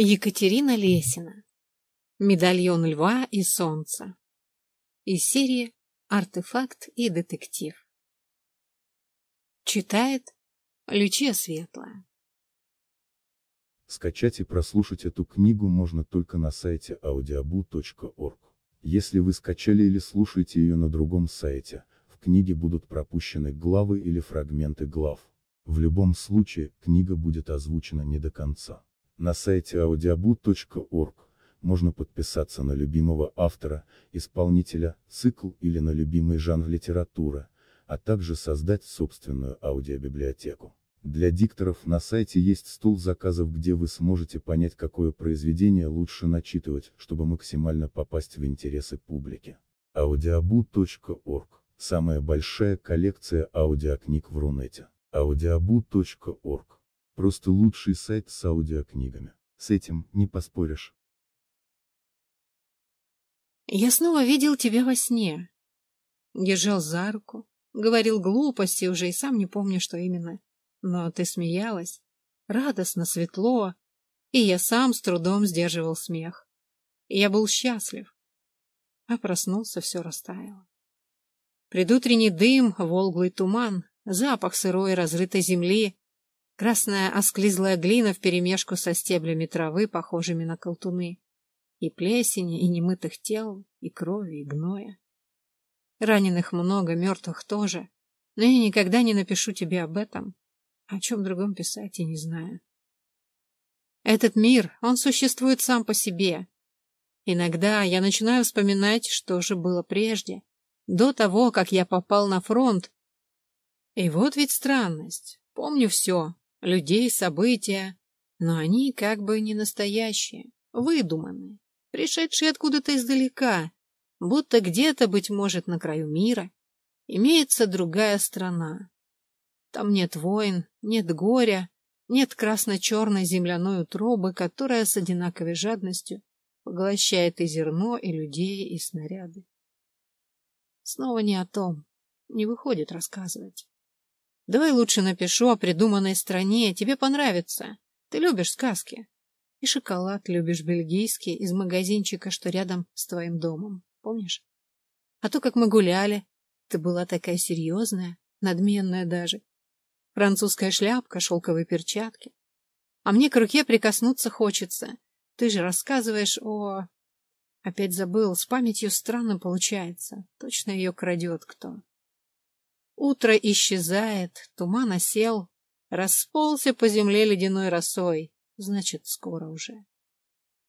Екатерина Лесина. Медальон льва и солнца. Из серии «Артефакт и детектив». Читает Лючия Светлая. Скачать и прослушать эту книгу можно только на сайте audiobu.org. Если вы скачали или слушаете ее на другом сайте, в книге будут пропущены главы или фрагменты глав. В любом случае, книга будет озвучена не до конца. На сайте audiobook.org можно подписаться на любимого автора, исполнителя, цикл или на любимый жанр литературы, а также создать собственную аудиобиблиотеку. Для дикторов на сайте есть стол заказов, где вы сможете понять, какое произведение лучше начитывать, чтобы максимально попасть в интересы публики. audiobu.org – самая большая коллекция аудиокниг в Рунете. audiobu.org Просто лучший сайт с аудиокнигами. С этим не поспоришь. Я снова видел тебя во сне. Держал за руку, говорил глупости уже и сам не помню, что именно. Но ты смеялась. Радостно, светло. И я сам с трудом сдерживал смех. Я был счастлив. А проснулся, все растаяло. Предутренний дым, волглый туман, запах сырой разрытой земли, Красная осклизлая глина вперемешку со стеблями травы, похожими на колтуны. И плесени, и немытых тел, и крови, и гноя. Раненых много, мертвых тоже. Но я никогда не напишу тебе об этом. О чем другом писать я не знаю. Этот мир, он существует сам по себе. Иногда я начинаю вспоминать, что же было прежде, до того, как я попал на фронт. И вот ведь странность. Помню все, людей, события, но они как бы не настоящие, выдуманные, пришедшие откуда-то издалека, будто где-то, быть может, на краю мира, имеется другая страна. Там нет войн, нет горя, нет красно-черной земляной утробы, которая с одинаковой жадностью поглощает и зерно, и людей, и снаряды. Снова не о том, не выходит рассказывать. Давай лучше напишу о придуманной стране, тебе понравится. Ты любишь сказки. И шоколад любишь бельгийский из магазинчика, что рядом с твоим домом. Помнишь? А то, как мы гуляли, ты была такая серьезная, надменная даже. Французская шляпка, шелковые перчатки. А мне к руке прикоснуться хочется. Ты же рассказываешь о... Опять забыл, с памятью странно получается. Точно ее крадет кто. Утро исчезает, туман осел, расползся по земле ледяной росой. Значит, скоро уже.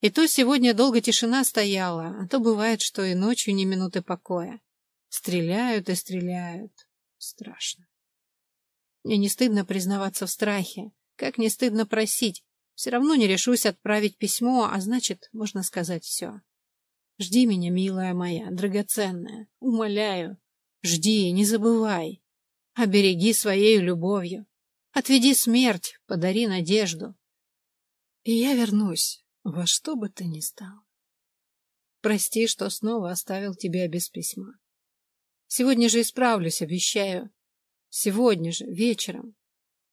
И то сегодня долго тишина стояла, а то бывает, что и ночью ни минуты покоя. Стреляют и стреляют. Страшно. Мне не стыдно признаваться в страхе, как не стыдно просить. Все равно не решусь отправить письмо, а значит, можно сказать все. Жди меня, милая моя, драгоценная, умоляю, Жди, не забывай. Обереги своей любовью. Отведи смерть, подари надежду. И я вернусь, во что бы ты ни стал. Прости, что снова оставил тебя без письма. Сегодня же исправлюсь, обещаю. Сегодня же, вечером.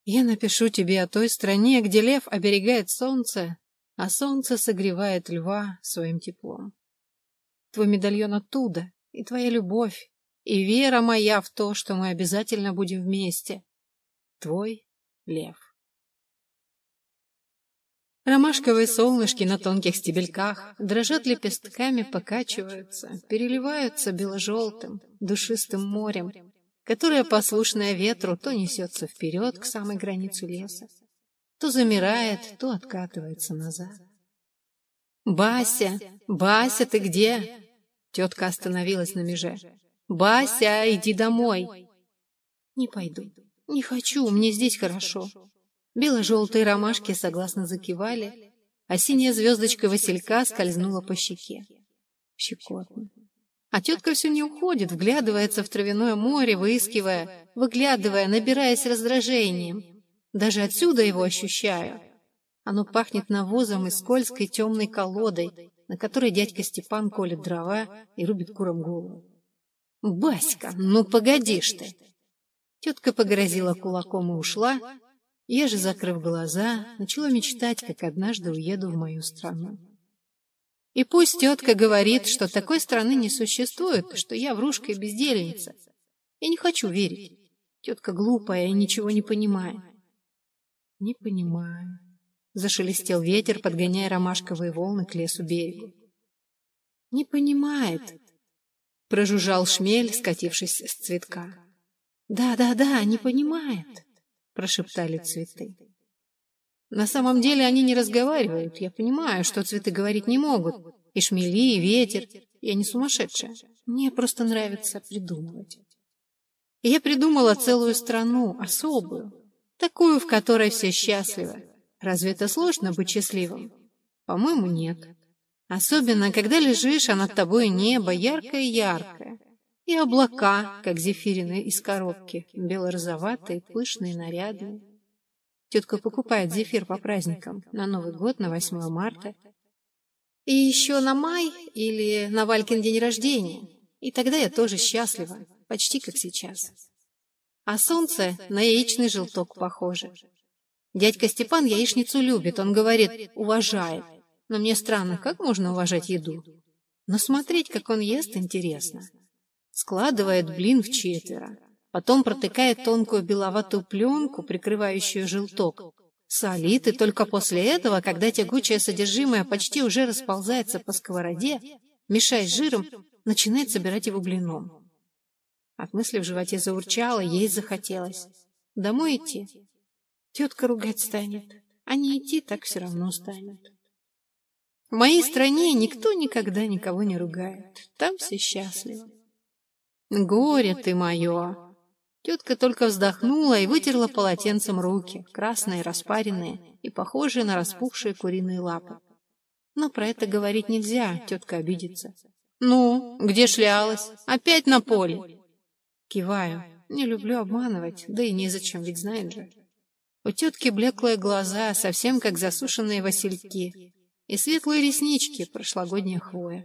Я напишу тебе о той стране, где лев оберегает солнце, а солнце согревает льва своим теплом. Твой медальон оттуда, и твоя любовь, и вера моя в то, что мы обязательно будем вместе. Твой Лев. Ромашковые солнышки на тонких стебельках дрожат лепестками, покачиваются, переливаются бело-желтым, душистым морем, которое, послушное ветру, то несется вперед к самой границе леса, то замирает, то откатывается назад. «Бася! Бася, ты где?» Тетка остановилась на меже. «Бася, иди домой!» «Не пойду. Не хочу, мне здесь хорошо». Бело-желтые ромашки согласно закивали, а синяя звездочка Василька скользнула по щеке. Щекотно. А тетка все не уходит, вглядывается в травяное море, выискивая, выглядывая, набираясь раздражением. Даже отсюда его ощущаю. Оно пахнет навозом и скользкой темной колодой, на которой дядька Степан колет дрова и рубит куром голову. «Баська, ну погодишь ты!» Тетка погрозила кулаком и ушла, Я же, закрыв глаза, начала мечтать, как однажды уеду в мою страну. И пусть тетка говорит, что такой страны не существует, что я врушка и бездельница. Я не хочу верить. Тетка глупая и ничего не понимает. Не понимаю. Зашелестел ветер, подгоняя ромашковые волны к лесу берегу. Не понимает. Прожужжал шмель, скатившись с цветка. Да, да, да, не понимает, прошептали цветы. На самом деле они не разговаривают. Я понимаю, что цветы говорить не могут. И шмели, и ветер. Я не сумасшедшая. Мне просто нравится придумывать. И я придумала целую страну, особую. Такую, в которой все счастливы. Разве это сложно быть счастливым? По-моему, нет. Особенно, когда лежишь, а над тобой небо яркое-яркое. И облака, как зефирины из коробки, бело-розоватые, пышные, нарядные. Тетка покупает зефир по праздникам, на Новый год, на 8 марта. И еще на май или на Валькин день рождения. И тогда я тоже счастлива, почти как сейчас. А солнце на яичный желток похоже. Дядька Степан яичницу любит, он говорит, уважает. Но мне странно, как можно уважать еду? Но смотреть, как он ест, интересно. Складывает блин в четверо потом протыкает тонкую беловатую пленку, прикрывающую желток, солит, и только после этого, когда тягучее содержимое почти уже расползается по сковороде, мешаясь жиром, начинает собирать его блином. От мысли в животе заурчало, есть захотелось. Домой идти? Тетка ругать станет, а не идти так все равно станет. В моей стране никто никогда никого не ругает. Там все счастливы. Горе ты мое! Тетка только вздохнула и вытерла полотенцем руки, красные, распаренные и похожие на распухшие куриные лапы. Но про это говорить нельзя, тетка обидится. «Ну, где шлялась? Опять на поле?» Киваю. Не люблю обманывать, да и незачем, ведь знает же. У тетки блеклые глаза, совсем как засушенные васильки, и светлые реснички, прошлогодняя хвоя,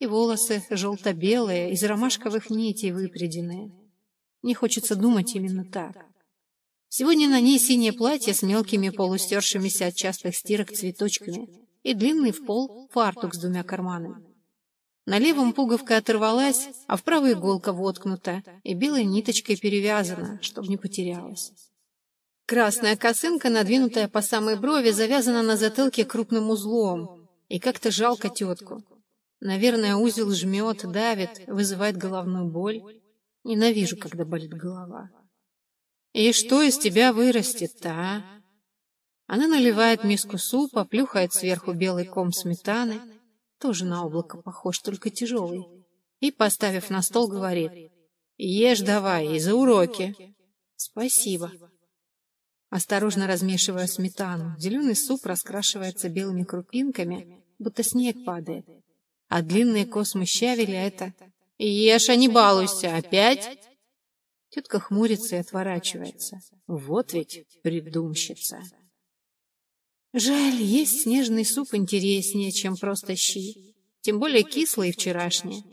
и волосы желто-белые, из ромашковых нитей выпряденные. Не хочется думать именно так. Сегодня на ней синее платье с мелкими полустершимися от частых стирок цветочками и длинный в пол фартук с двумя карманами. На левом пуговка оторвалась, а в правой иголка воткнута и белой ниточкой перевязана, чтобы не потерялась. Красная косынка, надвинутая по самой брови, завязана на затылке крупным узлом, и как-то жалко тетку. Наверное, узел жмет, давит, вызывает головную боль. Ненавижу, когда болит голова. И что из тебя вырастет-то, а? Она наливает миску супа, плюхает сверху белый ком сметаны, тоже на облако похож, только тяжелый, и, поставив на стол, говорит, «Ешь давай, и за уроки». «Спасибо». Осторожно размешивая сметану, зеленый суп раскрашивается белыми крупинками, будто снег падает, а длинные космы щавеля — это Ешь, а не балуйся. Опять? Тетка хмурится и отворачивается. Вот ведь придумщица. Жаль, есть снежный суп интереснее, чем просто щи. Тем более кислый и вчерашний.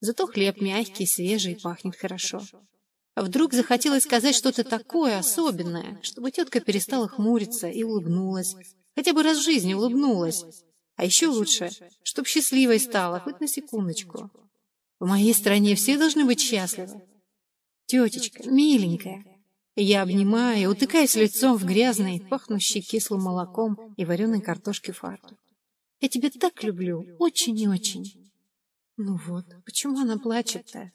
Зато хлеб мягкий, свежий, пахнет хорошо. Вдруг захотелось сказать что-то такое особенное, чтобы тетка перестала хмуриться и улыбнулась. Хотя бы раз в жизни улыбнулась. А еще лучше, чтоб счастливой стала, хоть на секундочку. В моей стране все должны быть счастливы. Тетечка, миленькая. Я обнимаю, утыкаясь лицом в грязный, пахнущий кислым молоком и вареной картошке фартук. Я тебя так люблю, очень и очень. Ну вот, почему она плачет-то?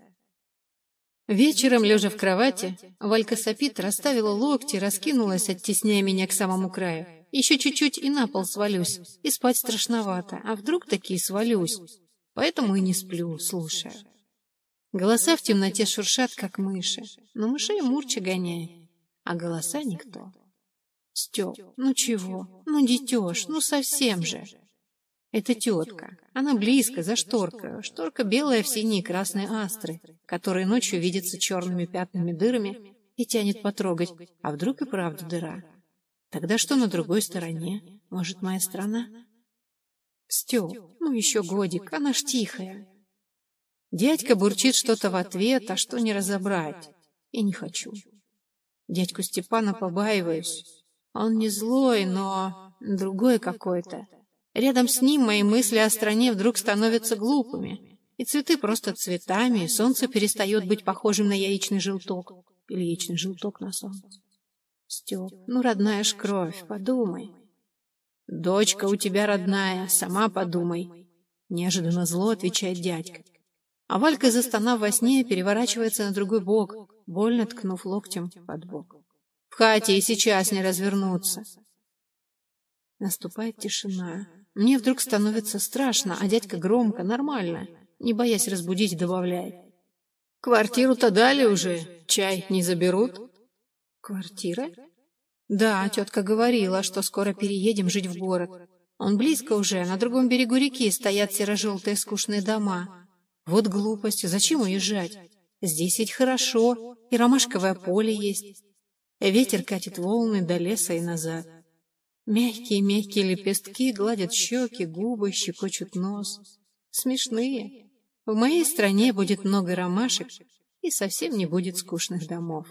Вечером, лежа в кровати, Валька сопит, расставила локти, раскинулась, оттесняя меня к самому краю. Еще чуть-чуть и на пол свалюсь, и спать страшновато. А вдруг таки свалюсь? Поэтому и не сплю, слушая. Голоса в темноте шуршат, как мыши, но мышей мурча гоняет, а голоса никто. Степ, ну чего? Ну, детеж, ну совсем же. Это тетка. Она близко, за шторкой. Шторка белая в синие и красные астры, которые ночью видятся черными пятнами дырами и тянет потрогать. А вдруг и правда дыра? Тогда что на другой стороне? Может, моя страна? Степ, ну еще годик, она ж тихая. Дядька бурчит что-то в ответ, а что не разобрать. И не хочу. Дядьку Степана побаиваюсь. Он не злой, но другой какой-то. Рядом с ним мои мысли о стране вдруг становятся глупыми. И цветы просто цветами, и солнце перестает быть похожим на яичный желток. Или яичный желток на солнце. Степ, ну родная ж кровь, подумай. Дочка у тебя родная, сама подумай. Неожиданно зло отвечает дядька. А Валька, застонав во сне, переворачивается на другой бок, больно ткнув локтем под бок. В хате и сейчас не развернуться. Наступает тишина. Мне вдруг становится страшно, а дядька громко, нормально, не боясь разбудить, добавляет. Квартиру-то дали уже, чай не заберут? Квартира? Да, тетка говорила, что скоро переедем жить в город. Он близко уже, на другом берегу реки стоят серо-желтые скучные дома. Вот глупость, зачем уезжать? Здесь ведь хорошо, и ромашковое поле есть. Ветер катит волны до леса и назад. Мягкие-мягкие лепестки гладят щеки, губы, щекочут нос. Смешные. В моей стране будет много ромашек, и совсем не будет скучных домов.